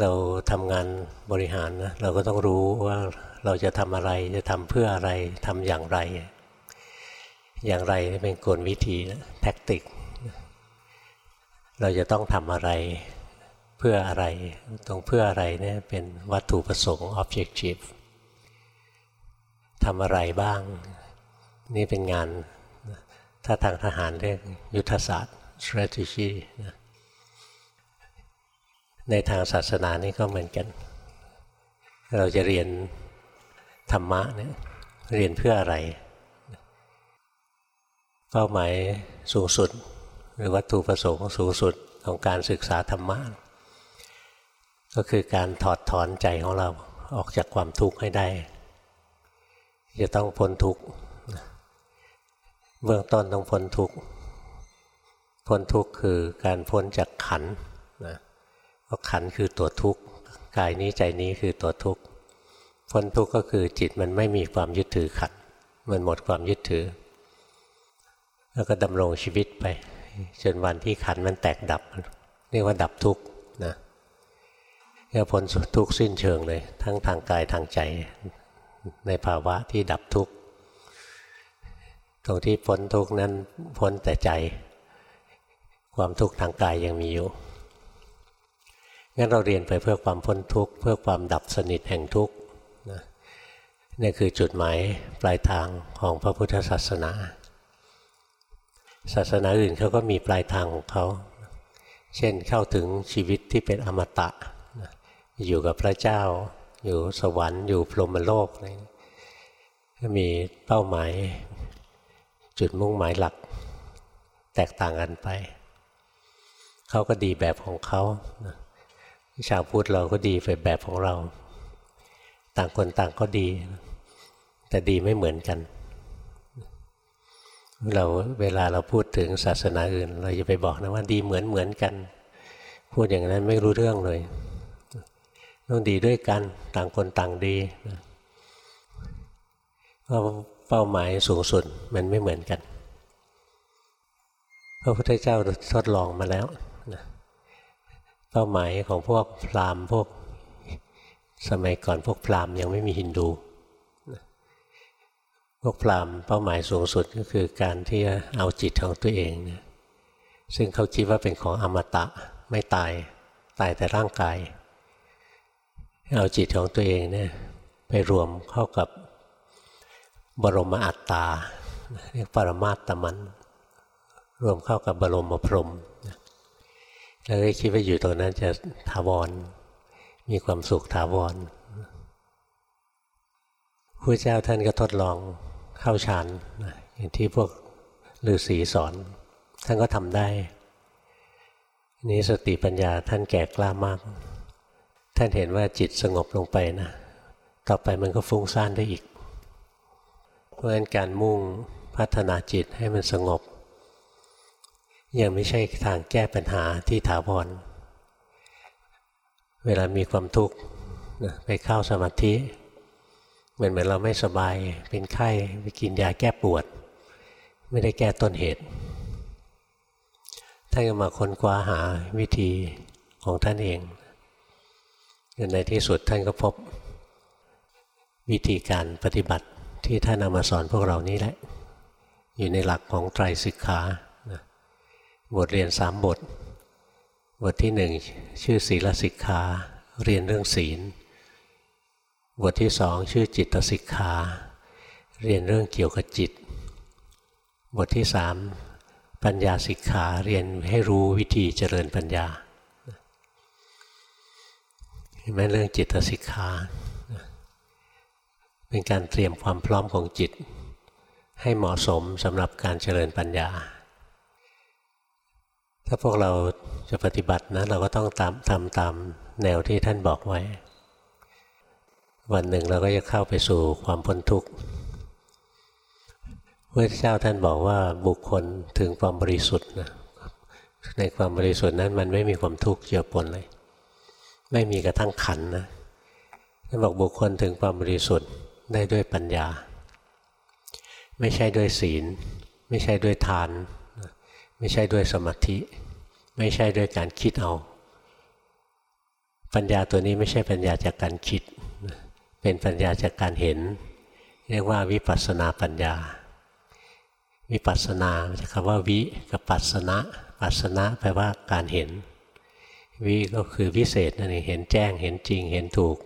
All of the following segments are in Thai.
เราทำงานบริหารนะเราก็ต้องรู้ว่าเราจะทำอะไรจะทำเพื่ออะไรทำอย่างไร อย่างไรเป็นกลวิธีแท็กติก เราจะต้องทำอะไรเพื่ออะไร ตรงเพื่ออะไรเนี่ยเป็นวัตถุประสงค์ objective ทำอะไรบ้าง นี่เป็นงาน ถ้าทางทหารเรียกยุทธศาสตร์ strategy นะ ในทางศาสนานี่ก็เหมือนกัน เราจะเรียนธรรมะเนี่ยเรียนเพื่ออะไร เป้าหมายสูงสุด หรือวัตถุประสงค์สูงสุดของการศึกษาธรรมะ ก็คือการถอดถอนใจของเราออกจากความทุกข์ให้ได้ จะต้องพ้นทุกข์เบื้องต้นต้องพ้นทุกข์พ้นทุกข์คือการพ้นจากขันนะเพราะขันคือตัวทุกข์กายนี้ใจนี้คือตัวทุกข์พ้นทุกข์ก็คือจิตมันไม่มีความยึดถือขันมันหมดความยึดถือ แล้วก็ดำรงชีวิตไป จนวันที่ขันมันแตกดับ เรียกว่าดับทุกข์นะก็พ้นทุกข์สิ้นเชิงเลย ทั้งทางกายทางใจในภาวะที่ดับทุกข์ตรงที่พ้นทุกข์นั้นพ้นแต่ใจ ความทุกข์ทางกายยังมีอยู่ งั้นเราเรียนไปเพื่อความพ้นทุกข์เพื่อความดับสนิทแห่งทุกข์นี่คือจุดหมายปลายทางของพระพุทธศาสนา ศาสนาอื่นเขาก็มีปลายทางของเขาเช่นเข้าถึงชีวิตที่เป็นอมตะ อยู่กับพระเจ้า อยู่สวรรค์ อยู่พรหมโลกก็มีเป้าหมาย จุดมุ่งหมายหลัก แตกต่างกันไป เขาก็ดีแบบของเขา ชาวพุทธเราก็ดีไปแบบของเรา ต่างคนต่างก็ดี แต่ดีไม่เหมือนกัน เราเวลาเราพูดถึงศาสนาอื่น เราจะไปบอกนะว่าดีเหมือนเหมือนกัน พูดอย่างนั้นไม่รู้เรื่องเลย ต้องดีด้วยกันต่างคนต่างดีเพราะเป้าหมายสูงสุดมันไม่เหมือนกัน พระพุทธเจ้าทดลองมาแล้ว เป้าหมายของพวกพราหมณ์พวกสมัยก่อนพวกพราหมณ์ยังไม่มีฮินดู พวกพราหมณ์เป้าหมายสูงสุดก็คือการที่เอาจิตของตัวเอง ซึ่งเขาคิดว่าเป็นของอมตะไม่ตายตายแต่ร่างกาย เอาจิตของตัวเองเนี่ยไปรวมเข้ากับบรมอัตตาเรียกปรมาตตมัน รวมเข้ากับบรมพรม แล้วก็คิดว่าอยู่ตรงนั้นจะถาวร มีความสุขถาวรพระเจ้าท่านก็ทดลองเข้าฌานอย่างที่พวกฤาษีสอน ท่านก็ทำได้ นี้สติปัญญาท่านแก่กล้ามาก ท่านเห็นว่าจิตสงบลงไปนะต่อไปมันก็ฟุ้งซ่านได้อีก เพราะฉะนั้นการมุ่งพัฒนาจิตให้มันสงบ ยังไม่ใช่ทางแก้ปัญหาที่ถาวร เวลามีความทุกข์ไปเข้าสมาธิเหมือนเหมือนเราไม่สบายเป็นไข้ไปกินยาแก้ปวด ไม่ได้แก้ต้นเหตุท่านก็มาค้นคว้าหาวิธีของท่านเองในที่สุดท่านก็พบวิธีการปฏิบัติที่ท่านเอามาสอนพวกเรานี้แหละ อยู่ในหลักของไตรสิกขา บทเรียนสามบท บทที่หนึ่งชื่อศีลสิกขาเรียนเรื่องศีล บทที่สองชื่อจิตสิกขาเรียนเรื่องเกี่ยวกับจิต บทที่สามปัญญาสิกขาเรียนให้รู้วิธีเจริญปัญญาเห็นไหมเรื่องจิตสิกขาเป็นการเตรียมความพร้อมของจิต ให้เหมาะสมสำหรับการเจริญปัญญา ถ้าพวกเราจะปฏิบัตินะเราก็ต้องตามทำตามแนวที่ท่านบอกไว้ วันหนึ่งเราก็จะเข้าไปสู่ความพ้นทุกข์พระเจ้าท่านบอกว่าบุคคลถึงความบริสุทธิ์นะในความบริสุทธิ์นั้นมันไม่มีความทุกข์เจือปนเลย ไม่มีกระทั่งขันนะท่านบอกบุคคลถึงความบริสุทธิ์ได้ด้วยปัญญา ไม่ใช่ด้วยศีล ไม่ใช่ด้วยทาน ไม่ใช่ด้วยสมาธิ ไม่ใช่ด้วยการคิดเอา ปัญญาตัวนี้ไม่ใช่ปัญญาจากการคิด เป็นปัญญาจากการเห็น เรียกว่าวิปัสสนาปัญญา วิปัสสนาจะคำว่าวิกับปัสสนะปัสสนะแปลว่าการเห็น วิก็คือวิเศษนั่นเองเห็นแจ้งเห็นจริงเห็นถูก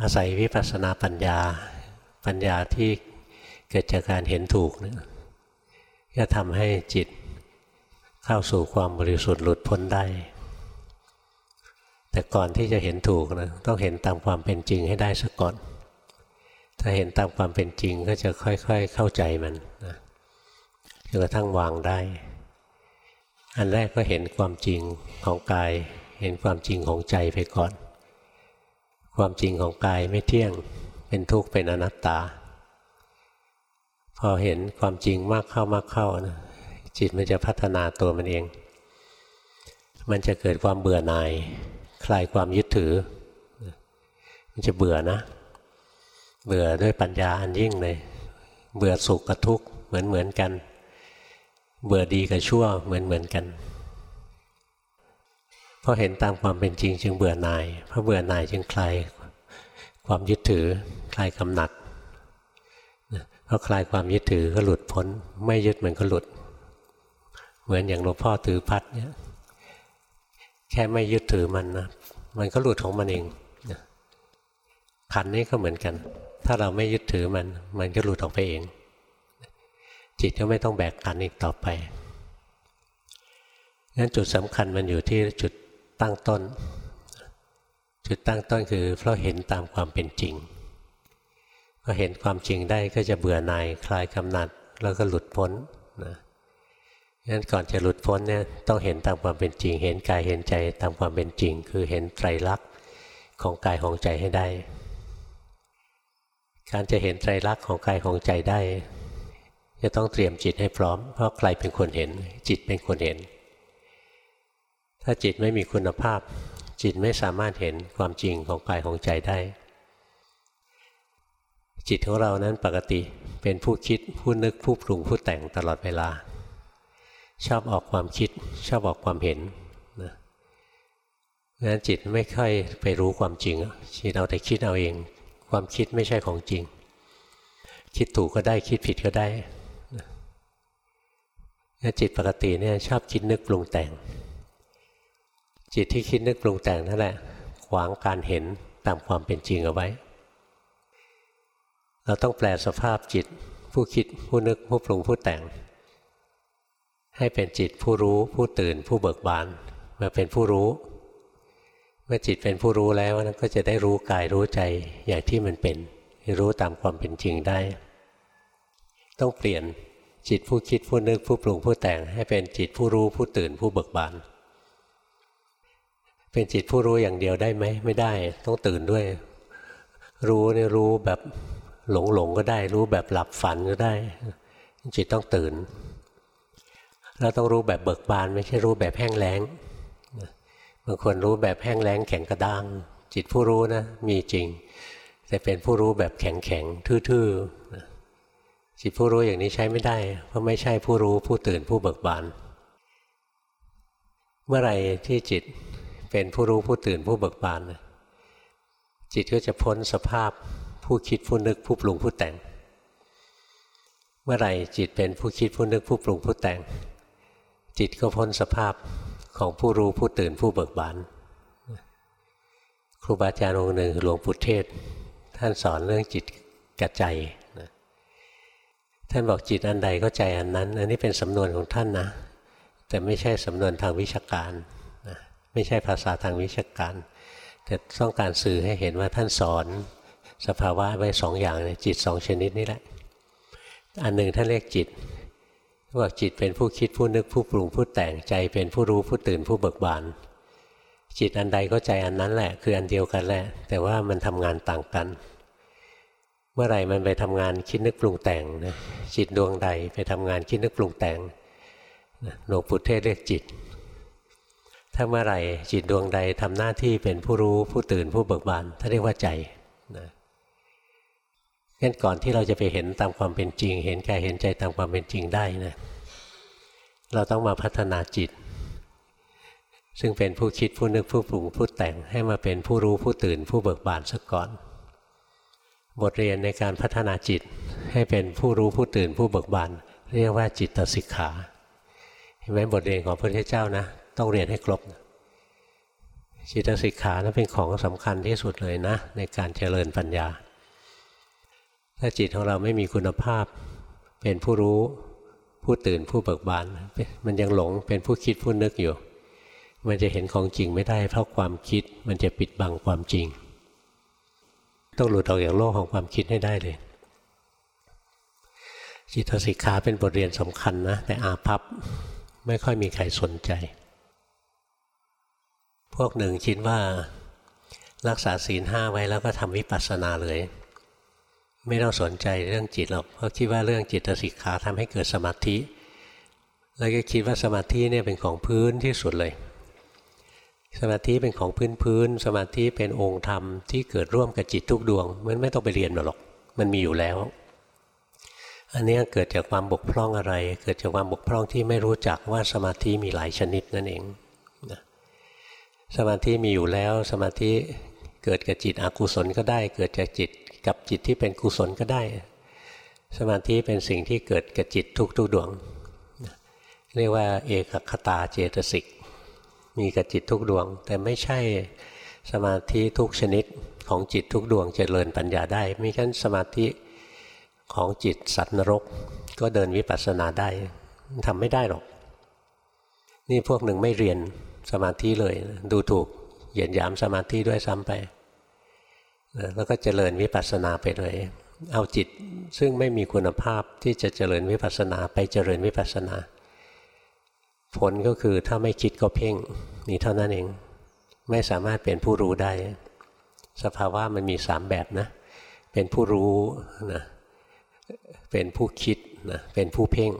อาศัยวิปัสสนาปัญญา ปัญญาที่เกิดจากการเห็นถูกนะ จะทำให้จิตเข้าสู่ความบริสุทธิ์หลุดพ้นได้ แต่ก่อนที่จะเห็นถูกนะต้องเห็นตามความเป็นจริงให้ได้ซะก่อน ถ้าเห็นตามความเป็นจริงก็จะค่อย ๆ เข้าใจมันนะจนกระทั่งวางได้ อันแรกก็เห็นความจริงของกาย เห็นความจริงของใจไปก่อน ความจริงของกายไม่เที่ยง เป็นทุกข์เป็นอนัตตา พอเห็นความจริงมากเข้ามากเข้านะจิตมันจะพัฒนาตัวมันเอง มันจะเกิดความเบื่อหน่าย คลายความยึดถือ มันจะเบื่อนะ เบื่อด้วยปัญญาอันยิ่งเลย เบื่อสุขกับทุกข์เหมือนเหมือนกัน เบื่อดีกับชั่วเหมือนเหมือนกันพอเห็นตามความเป็นจริงจึงเบื่อหน่าย เพราะเบื่อหน่ายจึงคลายความยึดถือ คลายกำหนัด พอคลายความยึดถือก็หลุดพ้น ไม่ยึดมันก็หลุด เหมือนอย่างหลวงพ่อถือพัดเนี่ยแค่ไม่ยึดถือมันนะมันก็หลุดของมันเองขันนี้ก็เหมือนกัน ถ้าเราไม่ยึดถือมัน มันก็หลุดออกไปเอง จิตก็ไม่ต้องแบกขันอีกต่อไปงั้นจุดสำคัญมันอยู่ที่จุดตั้งต้น จุดตั้งต้นคือเพราะเห็นตามความเป็นจริง พอเห็นความจริงได้ก็จะเบื่อหน่ายคลายกำหนัดแล้วก็หลุดพ้นนะงั้นก่อนจะหลุดพ้นเนี่ยต้องเห็นตามความเป็นจริง เห็นกายเห็นใจตามความเป็นจริง คือเห็นไตรลักษณ์ของกายของใจให้ได้ การจะเห็นไตรลักษณ์ของกายของใจได้ จะต้องเตรียมจิตให้พร้อม เพราะใครเป็นคนเห็น จิตเป็นคนเห็น ถ้าจิตไม่มีคุณภาพ จิตไม่สามารถเห็นความจริงของกายของใจได้ จิตของเรานั้นปกติเป็นผู้คิดผู้นึกผู้ปรุงผู้แต่งตลอดเวลา ชอบออกความคิด ชอบออกความเห็นนะงั้นจิตไม่ค่อยไปรู้ความจริงจิตเอาแต่คิดเอาเอง ความคิดไม่ใช่ของจริง คิดถูกก็ได้คิดผิดก็ได้งั้นจิตปกติเนี่ยชอบคิดนึกปรุงแต่ง จิตที่คิดนึกปรุงแต่งนั่นแหละขวางการเห็นตามความเป็นจริงเอาไว้ เราต้องแปลสภาพจิต ผู้คิดผู้นึกผู้ปรุงผู้แต่ง ให้เป็นจิตผู้รู้ผู้ตื่นผู้เบิกบานมาเป็นผู้รู้ เมื่อจิตเป็นผู้รู้แล้วนั้นก็จะได้รู้กายรู้ใจอย่างที่มันเป็น รู้ตามความเป็นจริงได้ ต้องเปลี่ยนจิตผู้คิดผู้นึกผู้ปรุงผู้แต่ง ให้เป็นจิตผู้รู้ผู้ตื่นผู้เบิกบานเป็นจิตผู้รู้อย่างเดียวได้ไหมไม่ได้ ต้องตื่นด้วย รู้เนี่ยรู้แบบ หลงหลงก็ได้ รู้แบบหลับฝันก็ได้ จิตต้องตื่น เราต้องรู้แบบเบิกบาน ไม่ใช่รู้แบบแห้งแล้งบางคนรู้แบบแห้งแล้งแข็งกระด้าง จิตผู้รู้นะ มีจริง แต่เป็นผู้รู้แบบแข็งแข็งทื่อๆจิตผู้รู้อย่างนี้ใช้ไม่ได้ เพราะไม่ใช่ผู้รู้ผู้ตื่นผู้เบิกบาน เมื่อไรที่จิตเป็นผู้รู้ผู้ตื่นผู้เบิกบานจิตก็จะพ้นสภาพ ผู้คิดผู้นึกผู้ปรุงผู้แต่ง เมื่อไรจิตเป็นผู้คิดผู้นึกผู้ปรุงผู้แต่ง จิตก็พ้นสภาพของผู้รู้ผู้ตื่นผู้เบิกบานครูบาอาจารย์องค์หนึ่งหลวงปู่เทศ ท่านสอนเรื่องจิตกับใจนะท่านบอกจิตอันใดก็ใจอันนั้น อันนี้เป็นสำนวนของท่านนะแต่ไม่ใช่สำนวนทางวิชาการนะไม่ใช่ภาษาทางวิชาการ แต่ต้องการสื่อให้เห็นว่าท่านสอน สภาวะไว้สองอย่างจิตสองชนิดนี้แหละ อันหนึ่งท่านเรียกจิตว่าจิตเป็นผู้คิดผู้นึกผู้ปรุงผู้แต่งใจเป็นผู้รู้ผู้ตื่นผู้เบิกบาน จิตอันใดก็ใจอันนั้นแหละ คืออันเดียวกันแหละ แต่ว่ามันทำงานต่างกัน เมื่อไหร่มันไปทำงานคิดนึกปรุงแต่งนะจิตดวงใดไปทำงานคิดนึกปรุงแต่งหลวงปู่เทศเรียกจิต ถ้าเมื่อไหร่จิตดวงใดทำหน้าที่เป็นผู้รู้ผู้ตื่นผู้เบิกบานท่านเรียกว่าใจ งั้นก่อนที่เราจะไปเห็นตามความเป็นจริง เห็นกายเห็นใจตามความเป็นจริงได้นะเราต้องมาพัฒนาจิต ซึ่งเป็นผู้คิดผู้นึกผู้ปรุงผู้แต่งให้มาเป็นผู้รู้ผู้ตื่นผู้เบิกบานซะก่อน บทเรียนในการพัฒนาจิตให้เป็นผู้รู้ผู้ตื่นผู้เบิกบานเรียกว่าจิตสิกขาเห็นไหมบทเรียนของพระพุทธเจ้านะ ต้องเรียนให้ครบจิตสิกขานะเป็นของสำคัญที่สุดเลยนะ ในการเจริญปัญญา ถ้าจิตของเราไม่มีคุณภาพ เป็นผู้รู้ผู้ตื่นผู้เบิกบาน มันยังหลงเป็นผู้คิดผู้นึกอยู่ มันจะเห็นของจริงไม่ได้เพราะความคิดมันจะปิดบังความจริง ต้องหลุดออกจากโลกของความคิดให้ได้เลยจิตสิกขาเป็นบทเรียนสำคัญนะ แต่อาภัพไม่ค่อยมีใครสนใจ พวกหนึ่งคิดว่ารักษาศีลห้าไว้แล้วก็ทำวิปัสสนาเลย ไม่ต้องสนใจเรื่องจิตหรอกเพราะคิดว่าเรื่องจิตสิกขาทำให้เกิดสมาธิ แล้วก็คิดว่าสมาธิเนี่ยเป็นของพื้นที่สุดเลย สมาธิเป็นของพื้นพื้นสมาธิเป็นองค์ธรรมที่เกิดร่วมกับจิตทุกดวง มันไม่ต้องไปเรียนหรอก มันมีอยู่แล้ว อันนี้เกิดจากความบกพร่องอะไร เกิดจากความบกพร่องที่ไม่รู้จักว่าสมาธิมีหลายชนิดนั่นเองสมาธิมีอยู่แล้ว สมาธิเกิดกับจิตอกุศลก็ได้ เกิดจากจิต กับจิตที่เป็นกุศลก็ได้ สมาธิเป็นสิ่งที่เกิดกับจิตทุกทุกดวง เรียกว่าเอกคตาเจตสิก มีกับจิตทุกดวง แต่ไม่ใช่สมาธิทุกชนิดของจิตทุกดวงจเจริญปัญญาได้ไม่ใช่สมาธิของจิตสัตว์นรก ก็เดินวิปัสสนาได้ทำไม่ได้หรอก นี่พวกหนึ่งไม่เรียนสมาธิเลย ดูถูกเหยียดหยามสมาธิด้วยซ้ำไป แล้วก็เจริญวิปัสสนาไปเลย เอาจิตซึ่งไม่มีคุณภาพที่จะเจริญวิปัสสนาไปเจริญวิปัสสนา ผลก็คือถ้าไม่คิดก็เพ่งนี่เท่านั้นเอง ไม่สามารถเป็นผู้รู้ได้ สภาวะมันมีสามแบบนะ เป็นผู้รู้นะเป็นผู้คิดนะเป็นผู้เพ่ง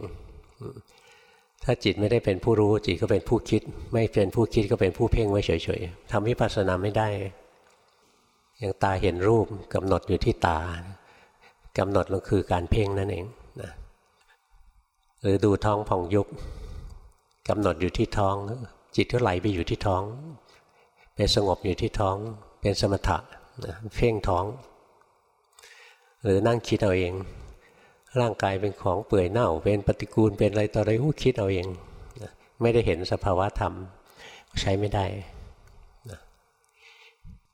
ถ้าจิตไม่ได้เป็นผู้รู้จิตก็เป็นผู้คิด ไม่เป็นผู้คิดก็เป็นผู้เพ่งไว้เฉยๆทำวิปัสสนาไม่ได้ อย่างตาเห็นรูปกำหนดอยู่ที่ตากำหนดก็คือการเพ่งนั่นเองนะหรือดูท้องผ่องยุบกำหนดอยู่ที่ท้อง จิตก็ไหลไปอยู่ที่ท้องเป็นสงบอยู่ที่ท้อง เป็นสมถะเพ่งท้อง หรือนั่งคิดเอาเอง ร่างกายเป็นของเปื่อยเน่า เป็นปฏิกูลเป็นอะไรต่ออะไรหูคิดเอาเอง ไม่ได้เห็นสภาวะธรรม ใช้ไม่ได้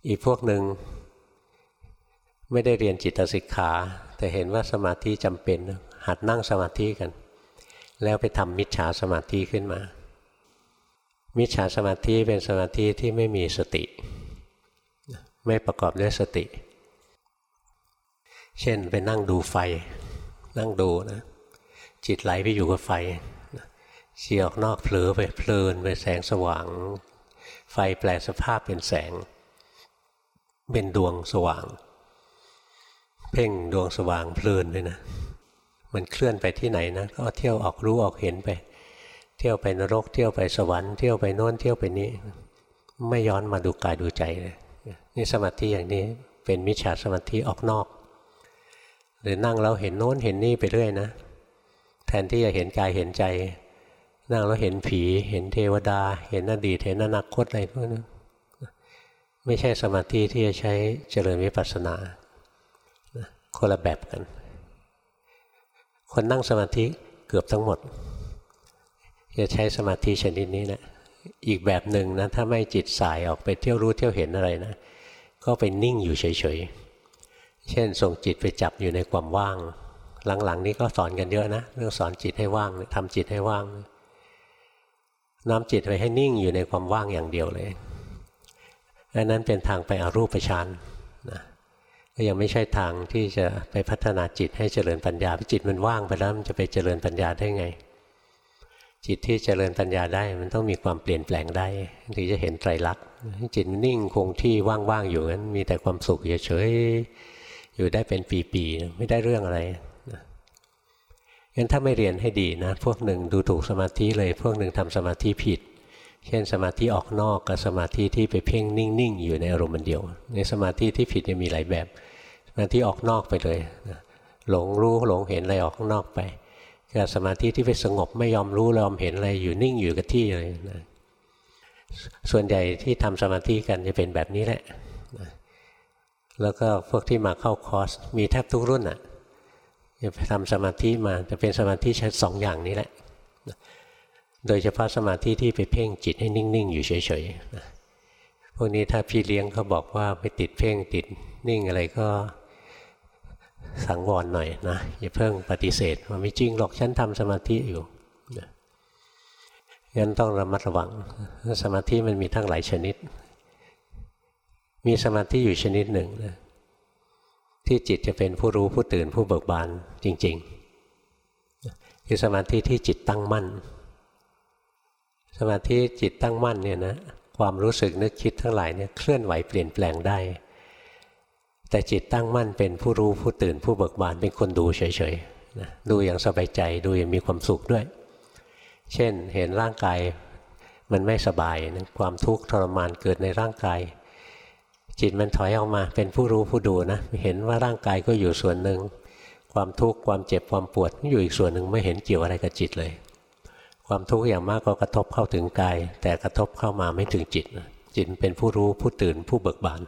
อีกพวกหนึ่งไม่ได้เรียนจิตสิกขา แต่เห็นว่าสมาธิจำเป็น หัดนั่งสมาธิกัน แล้วไปทำมิจฉาสมาธิขึ้นมา มิจฉาสมาธิเป็นสมาธิที่ไม่มีสติ ไม่ประกอบด้วยสติ เช่นไปนั่งดูไฟ นั่งดูนะ จิตไหลไปอยู่กับไฟเสียออกนอกเผลอไปเพลินไปแสงสว่าง ไฟแปลสภาพเป็นแสง เป็นดวงสว่าง เพ่งดวงสว่างเพลินเลยนะ มันเคลื่อนไปที่ไหนนะก็เที่ยวออกรู้ออกเห็นไป เที่ยวไปนรกเที่ยวไปสวรรค์เที่ยวไปโน้นเที่ยวไปนี้ ไม่ย้อนมาดูกายดูใจเลยนี่สมาธิอย่างนี้เป็นมิจฉาสมาธิออกนอก หรือนั่งแล้วเห็นโน้นเห็นนี่ไปเรื่อยนะ แทนที่จะเห็นกายเห็นใจ นั่งแล้วเห็นผี เห็นเทวดา เห็นอดีตเห็นอนาคตอะไรพวกนั้น ไม่ใช่สมาธิที่จะใช้เจริญวิปัสสนาคนละแบบกัน คนนั่งสมาธิเกือบทั้งหมด จะใช้สมาธิชนิดนี้นะอีกแบบหนึ่งนะถ้าไม่จิตสายออกไปเที่ยวรู้เที่ยวเห็นอะไรนะ ก็ไปนิ่งอยู่เฉยๆ เช่นส่งจิตไปจับอยู่ในความว่าง หลังๆ นี้ก็สอนกันเยอะนะเรื่องสอนจิตให้ว่างทำจิตให้ว่าง น้อมจิตไปให้นิ่งอยู่ในความว่างอย่างเดียวเลย อันนั้นเป็นทางไปอรูปฌานนะก็ยังไม่ใช่ทางที่จะไปพัฒนาจิตให้เจริญปัญญาจิตมันว่างไปแล้วมันจะไปเจริญปัญญาได้ไง จิตที่เจริญปัญญาได้มันต้องมีความเปลี่ยนแปลงได้ถึงจะเห็นไตรลักษณ์จิตนิ่งคงที่ว่างๆอยู่นั้นมีแต่ความสุขเฉยๆอยู่ได้เป็นปีๆไม่ได้เรื่องอะไรงั้นถ้าไม่เรียนให้ดีนะ พวกหนึ่งดูถูกสมาธิเลย พวกหนึ่งทำสมาธิผิด เช่นสมาธิออกนอกกับสมาธิที่ไปเพ่งนิ่ง ๆ อยู่ในอารมณ์เดียว ในสมาธิที่ผิดจะมีหลายแบบสมาธิออกนอกไปเลยหลงรู้หลงเห็นอะไรออกข้างนอกไปกับสมาธิที่ไปสงบไม่ยอมรู้ยอมเห็นอะไรอยู่นิ่งอยู่กับที่เลยนะส่วนใหญ่ที่ทำสมาธิกันจะเป็นแบบนี้แหละแล้วก็พวกที่มาเข้าคอร์สมีแทบทุกรุ่นอะจะทำสมาธิมาจะเป็นสมาธิใช้สองอย่างนี้แหละ โดยเฉพาะสมาธิที่ไปเพ่งจิตให้นิ่งๆ อยู่เฉยๆพวกนี้ถ้าพี่เลี้ยงเขาบอกว่าไปติดเพ่งติดนิ่งอะไรก็สังวรหน่อยนะอย่าเพิ่งปฏิเสธว่าไม่จริงหรอกฉันทำสมาธิอยู่งั้นต้องระมัดระวัง สมาธิมันมีทั้งหลายชนิด มีสมาธิอยู่ชนิดหนึ่งนะที่จิตจะเป็นผู้รู้ผู้ตื่นผู้เบิกบานจริง ๆ คือสมาธิที่จิตตั้งมั่น สมาธิจิตตั้งมั่นเนี่ยนะความรู้สึกนึกคิดทั้งหลายเนี่ยเคลื่อนไหวเปลี่ยนแปลงได้ แต่จิตตั้งมั่นเป็นผู้รู้ผู้ตื่นผู้เบิกบานเป็นคนดูเฉยๆนะดูอย่างสบายใจดูอย่างมีความสุขด้วย เช่นเห็นร่างกายมันไม่สบายนะความทุกข์ทรมานเกิดในร่างกาย จิตมันถอยออกมาเป็นผู้รู้ผู้ดูนะเห็นว่าร่างกายก็อยู่ส่วนหนึ่งความทุกข์ความเจ็บความปวดอยู่อีกส่วนหนึ่งไม่เห็นเกี่ยวอะไรกับจิตเลย ความทุกข์อย่างมากก็กระทบเข้าถึงกายแต่กระทบเข้ามาไม่ถึงจิต จิตเป็นผู้รู้ผู้ตื่นผู้เบิกบาน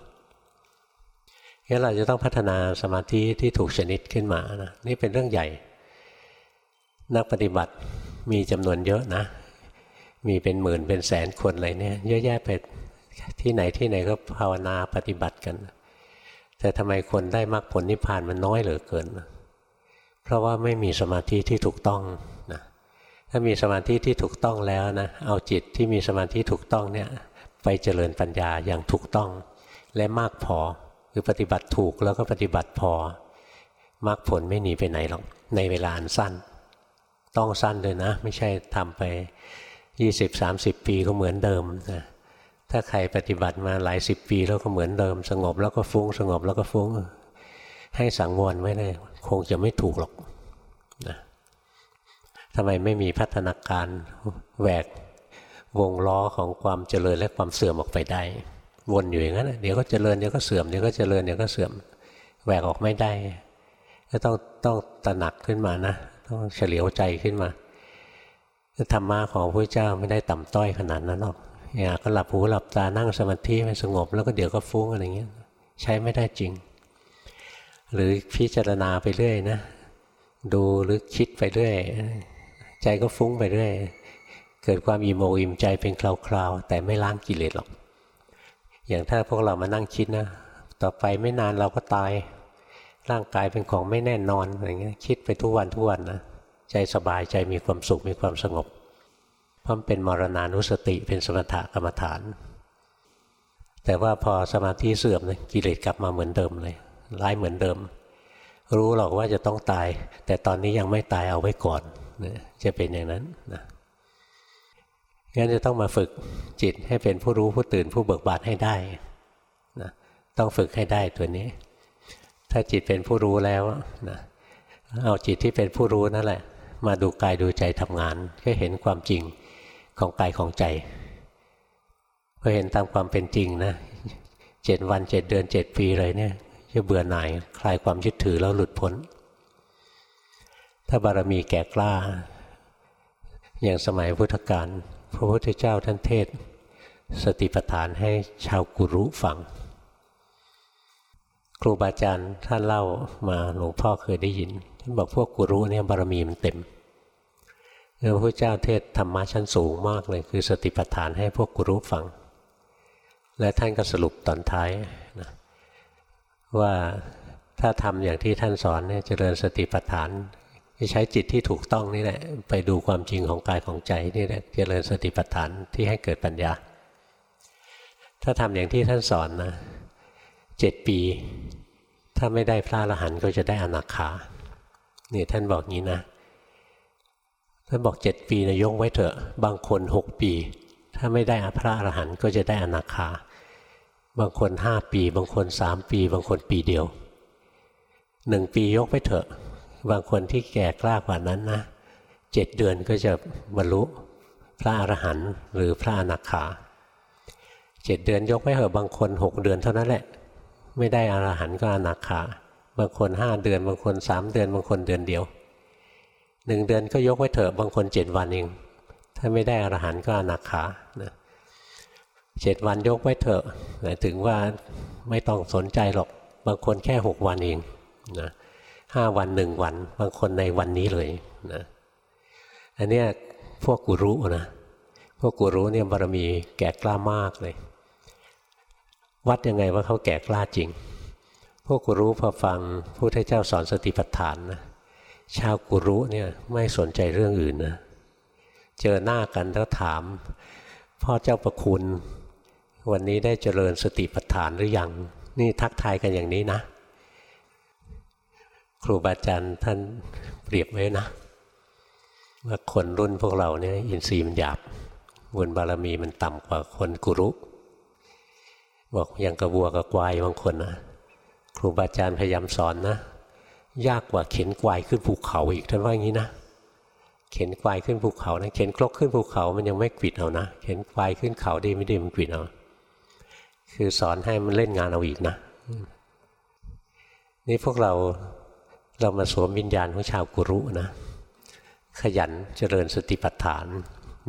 งั้นเราจะต้องพัฒนาสมาธิที่ถูกชนิดขึ้นมานะนี่เป็นเรื่องใหญ่ นักปฏิบัติมีจำนวนเยอะนะ มีเป็นหมื่นเป็นแสนคนอะไรเนี่ยเยอะแยะไปที่ไหนที่ไหนก็ภาวนาปฏิบัติกัน แต่ทำไมคนได้มรรคผลนิพพานมันน้อยเหลือเกิน เพราะว่าไม่มีสมาธิที่ถูกต้อง ถ้ามีสมาธิที่ถูกต้องแล้วนะเอาจิตที่มีสมาธิถูกต้องเนี่ยไปเจริญปัญญาอย่างถูกต้อง และมากพอคือปฏิบัติถูกแล้วก็ปฏิบัติพอมรรคผลไม่หนีไปไหนหรอกในเวลาอันสั้น ต้องสั้นเลยนะ ไม่ใช่ทำไป 20-30 ปีก็เหมือนเดิมนะถ้าใครปฏิบัติมาหลายสิบปีแล้วก็เหมือนเดิม สงบแล้วก็ฟุ้ง สงบแล้วก็ฟุ้ง ให้สังวรไว้เลยคงจะไม่ถูกหรอกนะ ทำไมไม่มีพัฒนาการแหวกวงล้อของความเจริญและความเสื่อมออกไปได้ วนอยู่อย่างนั้นเดี๋ยวก็เจริญเดี๋ยวก็เสื่อมเดี๋ยวก็เจริญเดี๋ยวก็เสื่อมแหวกออกไม่ได้ ก็ต้องต้องตระหนักขึ้นมานะต้องเฉลียวใจขึ้นมาธรรมะของพระเจ้าไม่ได้ต่ำต้อยขนาดนั้นหรอกอย่ากก็หลับหูหลับตานั่งสมาธิให้สงบ แล้วก็เดี๋ยวก็ฟุ้งอะไรเงี้ยใช้ไม่ได้จริง หรือพิจารณาไปเรื่อยนะ ดูหรือคิดไปเรื่อย ใจก็ฟุ้งไปเรื่อยเกิดความอิ่มอกอิ่มใจเป็นคราวๆแต่ไม่ล้างกิเลสหรอก อย่างถ้าพวกเรามานั่งคิดนะ ต่อไปไม่นานเราก็ตาย ร่างกายเป็นของไม่แน่นอนอะไรเงี้ยคิดไปทุกวันทุกวันนะใจสบายใจมีความสุขมีความสงบเพราะเป็นมรณานุสติเป็นสมถกรรมฐาน แต่ว่าพอสมาธิเสื่อมเลยกิเลสกลับมาเหมือนเดิมเลย ร้ายเหมือนเดิม รู้หรอกว่าจะต้องตาย แต่ตอนนี้ยังไม่ตายเอาไว้ก่อน จะเป็นอย่างนั้นนะงั้นจะต้องมาฝึกจิตให้เป็นผู้รู้ผู้ตื่นผู้เบิกบานให้ได้นะต้องฝึกให้ได้ตัวนี้ ถ้าจิตเป็นผู้รู้แล้วนะเอาจิตที่เป็นผู้รู้นั่นแหละ มาดูกายดูใจทำงาน ก็เห็นความจริงของกายของใจพอเห็นตามความเป็นจริงนะเจ็ดวันเจ็ดเดือนเจ็ดปีเลยเนี่ยจะเบื่อหน่ายคลายความยึดถือแล้วหลุดพ้น ถ้าบารมีแก่กล้า อย่างสมัยพุทธกาลพระพุทธเจ้าท่านเทศ สติปัฏฐานให้ชาวกุรุฟัง ครูบาอาจารย์ท่านเล่ามาหลวงพ่อเคยได้ยินท่านบอกพวกกุรุเนี่ยบารมีมันเต็มพระพุทธเจ้าเทศธรรมะชั้นสูงมากเลย คือสติปัฏฐานให้พวกกุรุฟัง และท่านก็สรุปตอนท้ายนะว่าถ้าทำอย่างที่ท่านสอนเนี่ยเจริญสติปัฏฐาน ใช้จิตที่ถูกต้องนี่แหละ ไปดูความจริงของกายของใจนี่แหละเจริญสติปัฏฐานที่ให้เกิดปัญญา ถ้าทำอย่างที่ท่านสอนนะเจ็ดปี ถ้าไม่ได้พระอรหันต์ก็จะได้อนาคานี่ท่านบอกงี้นะท่านบอกเจ็ดปีนะยกไว้เถอะ บางคนหกปี ถ้าไม่ได้พระอรหันต์ก็จะได้อนาคาบางคนห้าปี บางคนสามปี บางคนปีเดียวหนึ่งปียกไปเถอะ บางคนที่แก่กล้ากว่านั้นนะเจ็ดเดือนก็จะบรรลุพระอรหันต์หรือพระอนาคาเจ็ดเดือนยกไว้เถอะบางคนหกเดือนเท่านั้นแหละ ไม่ได้อรหันต์ก็อนาคาบางคนห้าเดือน บางคนสามเดือน บางคนเดือนเดียวหนึ่งเดือนก็ยกไว้เถอะบางคนเจ็ดวันเอง ถ้าไม่ได้อรหันต์ก็อนาคานะเจ็ดวันยกไว้เถอะหมายถึงว่าไม่ต้องสนใจหรอก บางคนแค่หกวันเองนะ ห้าวันหนึ่งวัน บางคนในวันนี้เลยนะอันนี้พวกกุรุนะพวกกุรุเนี่ยบารมีแก่กล้ามากเลย วัดยังไงว่าเขาแก่กล้าจริง พวกกุรุพอฟังพระพุทธเจ้าสอนสติปัฏฐานนะชาวกุรุเนี่ยไม่สนใจเรื่องอื่นนะเจอหน้ากันแล้วถาม พ่อเจ้าประคุณ วันนี้ได้เจริญสติปัฏฐานหรือยัง นี่ทักทายกันอย่างนี้นะ ครูบาอาจารย์ท่านเปรียบไว้นะว่าคนรุ่นพวกเราเนี่ยอินทรีย์มันหยาบบุญบารมีมันต่ำกว่าคนกุรุ บอกอย่างกระบัวกระควายบางคนนะครูบาอาจารย์พยายามสอนนะ ยากกว่าเข็นควายขึ้นภูเขาอีกท่านว่าอย่างนี้นะเข็นควายขึ้นภูเขานะเข็นครกขึ้นภูเขามันยังไม่กวิดเอานะเข็นควายขึ้นเขาดีไม่ดีมันกวิดเอาคือสอนให้มันเล่นงานเอาอีกนะ นี่พวกเรา เรามาสวมวิญญาณของชาวกุรุนะ ขยันเจริญสติปัฏฐาน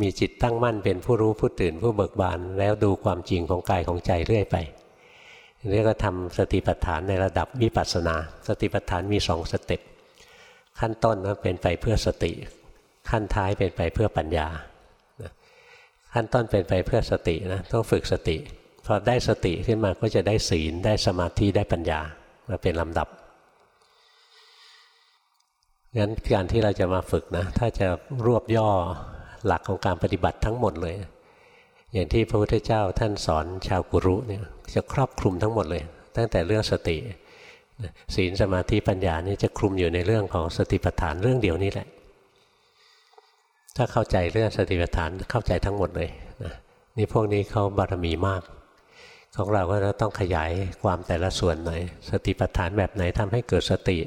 มีจิตตั้งมั่นเป็นผู้รู้ผู้ตื่นผู้เบิกบานแล้วดูความจริงของกายของใจเรื่อยไปเรียกว่าทำสติปัฏฐานในระดับวิปัสสนา สติปัฏฐานมีสองสเต็ปขั้นต้นนะเป็นไปเพื่อสติ ขั้นท้ายเป็นไปเพื่อปัญญาขั้นต้นเป็นไปเพื่อสตินะต้องฝึกสติพอได้สติขึ้นมาก็จะได้ศีลได้สมาธิได้ปัญญามาเป็นลำดับ งั้นการที่เราจะมาฝึกนะ ถ้าจะรวบย่อหลักของการปฏิบัติทั้งหมดเลย อย่างที่พระพุทธเจ้าท่านสอนชาวกุรุเนี่ยจะครอบคลุมทั้งหมดเลย ตั้งแต่เรื่องสติศีลสมาธิปัญญานี่จะคลุมอยู่ในเรื่องของสติปัฏฐานเรื่องเดียวนี้แหละ ถ้าเข้าใจเรื่องสติปัฏฐานเข้าใจทั้งหมดเลยนะนี่พวกนี้เขาบารมีมาก ของเราก็ต้องขยายความแต่ละส่วนหน่อยสติปัฏฐานแบบไหนทำให้เกิดสติ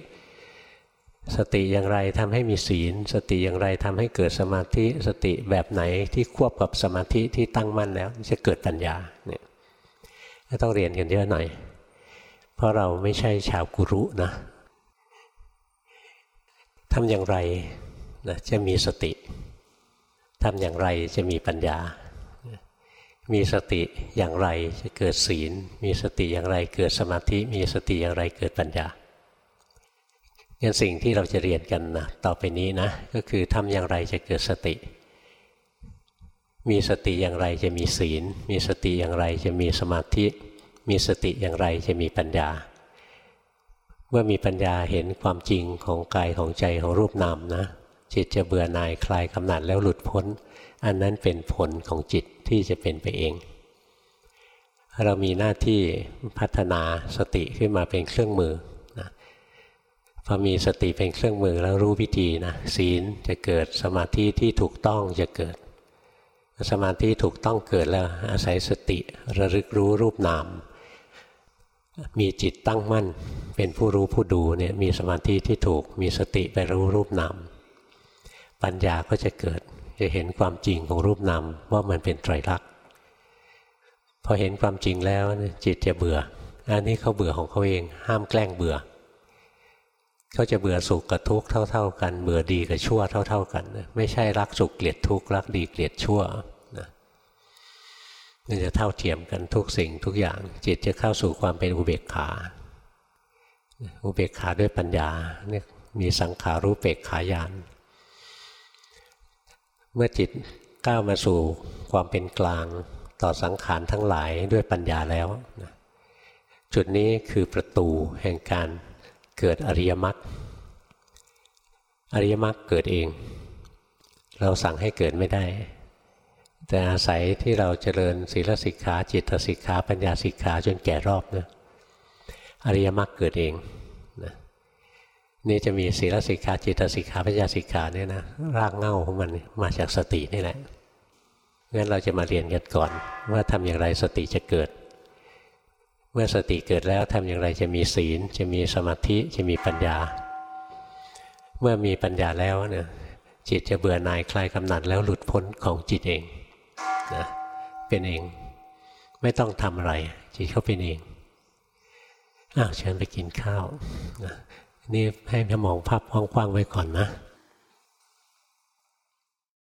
สติอย่างไรทำให้มีศีล สติอย่างไรทำให้เกิดสมาธิ สติแบบไหนที่ควบกับสมาธิที่ตั้งมั่นแล้ว จะเกิดปัญญาเนี่ยก็ต้องเรียนกันเยอะหน่อย เพราะเราไม่ใช่ชาวกุรุนะทำอย่างไรนะจะมีสติทำอย่างไรจะมีปัญญา มีสติอย่างไรจะเกิดศีล มีสติอย่างไรเกิดสมาธิ มีสติอย่างไรเกิดปัญญา งั้นสิ่งที่เราจะเรียนกันนะต่อไปนี้นะ ก็คือทำอย่างไรจะเกิดสติ มีสติอย่างไรจะมีศีล มีสติอย่างไรจะมีสมาธิ มีสติอย่างไรจะมีปัญญา เมื่อมีปัญญาเห็นความจริงของกายของใจของรูปนามนะ จิตจะเบื่อหน่ายคลายกำหนัดแล้วหลุดพ้น อันนั้นเป็นผลของจิตที่จะเป็นไปเอง เรามีหน้าที่พัฒนาสติขึ้นมาเป็นเครื่องมือ พอมีสติเป็นเครื่องมือแล้วรู้วิธีนะศีลจะเกิดสมาธิที่ถูกต้องจะเกิด สมาธิถูกต้องเกิดแล้วอาศัยสติระลึกรู้รูปนาม มีจิตตั้งมั่น เป็นผู้รู้ผู้ดูเนี่ยมีสมาธิที่ถูกมีสติไปรู้รูปนาม ปัญญาก็จะเกิดจะเห็นความจริงของรูปนามว่ามันเป็นไตรลักษณ์พอเห็นความจริงแล้วจิตจะเบื่อ อันนี้เขาเบื่อของเขาเอง ห้ามแกล้งเบื่อ เขาจะเบื่อสุขกับทุกข์เท่า ๆ กัน เบื่อดีกับชั่วเท่า ๆ กัน ไม่ใช่รักสุขเกลียดทุกข์รักดีเกลียดชั่วนะมันจะเท่าเทียมกันทุกสิ่งทุกอย่าง จิตจะเข้าสู่ความเป็นอุเบกขา อุเบกขาด้วยปัญญาเนี่ยมีสังขารู้เบกขายาน เมื่อจิตก้าวมาสู่ความเป็นกลางต่อสังขารทั้งหลายด้วยปัญญาแล้วจุดนี้คือประตูแห่งการ เกิดอริยมรรคอริยมรรคเกิดเอง เราสั่งให้เกิดไม่ได้ แต่อาศัยที่เราเจริญศีลสิกขาจิตสิกขาปัญญาสิกขาจนแก่รอบนะอริยมรรคเกิดเองนะนี่จะมีศีลสิกขาจิตสิกขาปัญญาสิกขาเนี่ยนะรากเง่าของมันมาจากสตินี่แหละงั้นเราจะมาเรียนกันก่อนว่าทำอย่างไรสติจะเกิด เมื่อสติเกิดแล้วทำอย่างไรจะมีศีล จะมีสมาธิจะมีปัญญา เมื่อมีปัญญาแล้วเนี่ยจิตจะเบื่อหน่ายคลายกำหนัดแล้วหลุดพ้นของจิตเองนะเป็นเองไม่ต้องทำอะไร จิตเขาเป็นเองอ้าวเชิญไปกินข้าวนะนี่ให้พมองภาพกว้างๆไว้ก่อนนะ